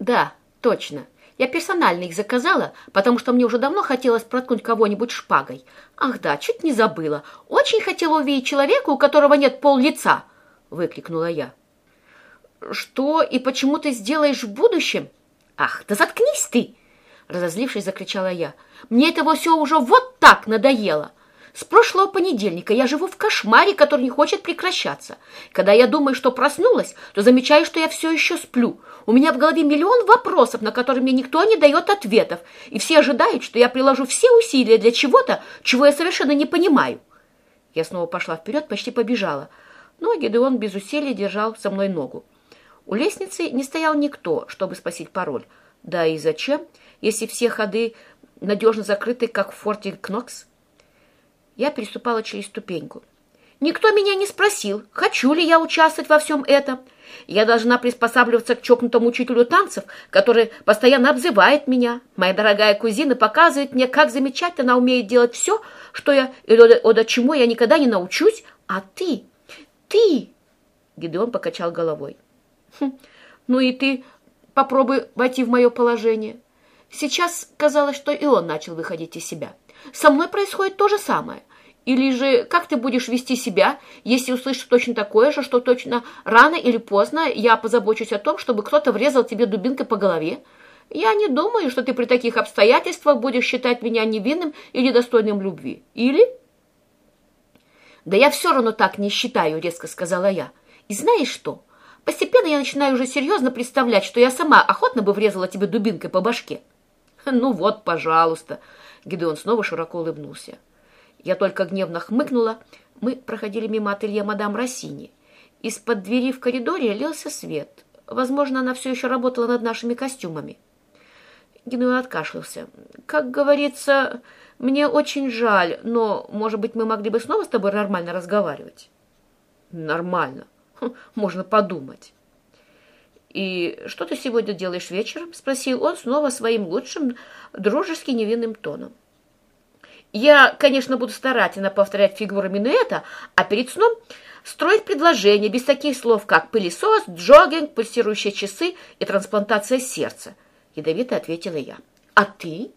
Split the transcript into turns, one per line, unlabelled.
Да, точно. Я персонально их заказала, потому что мне уже давно хотелось проткнуть кого-нибудь шпагой. Ах да, чуть не забыла. Очень хотела увидеть человека, у которого нет пол лица, выкрикнула я. Что и почему ты сделаешь в будущем? Ах, да заткнись ты! Разозлившись, закричала я. Мне этого все уже вот так надоело. С прошлого понедельника я живу в кошмаре, который не хочет прекращаться. Когда я думаю, что проснулась, то замечаю, что я все еще сплю. У меня в голове миллион вопросов, на которые мне никто не дает ответов, и все ожидают, что я приложу все усилия для чего-то, чего я совершенно не понимаю. Я снова пошла вперед, почти побежала. Но Гедеон без усилий держал со мной ногу. У лестницы не стоял никто, чтобы спросить пароль. Да и зачем, если все ходы надежно закрыты, как в форте Кнокс? Я переступала через ступеньку. Никто меня не спросил, хочу ли я участвовать во всем этом. Я должна приспосабливаться к чокнутому учителю танцев, который постоянно обзывает меня. Моя дорогая кузина показывает мне, как замечательно она умеет делать все, что я, или до чему я никогда не научусь. А ты, ты... Гидеон покачал головой. Хм, ну и ты попробуй войти в мое положение. Сейчас казалось, что и он начал выходить из себя. Со мной происходит то же самое. Или же как ты будешь вести себя, если услышишь точно такое же, что точно рано или поздно я позабочусь о том, чтобы кто-то врезал тебе дубинкой по голове? Я не думаю, что ты при таких обстоятельствах будешь считать меня невинным и недостойным любви. Или? Да я все равно так не считаю, резко сказала я. И знаешь что? Постепенно я начинаю уже серьезно представлять, что я сама охотно бы врезала тебе дубинкой по башке. Ну вот, пожалуйста. Гидеон снова широко улыбнулся. Я только гневно хмыкнула. Мы проходили мимо ателье мадам Россини. Из-под двери в коридоре лился свет. Возможно, она все еще работала над нашими костюмами. Генуэ откашлялся. «Как говорится, мне очень жаль, но, может быть, мы могли бы снова с тобой нормально разговаривать?» «Нормально. Хм, можно подумать». «И что ты сегодня делаешь вечером?» — спросил он снова своим лучшим, дружески невинным тоном. Я, конечно, буду старательно повторять фигуры минуэта, а перед сном строить предложения без таких слов, как пылесос, джогинг, пульсирующие часы и трансплантация сердца. Ядовито ответила я. А ты?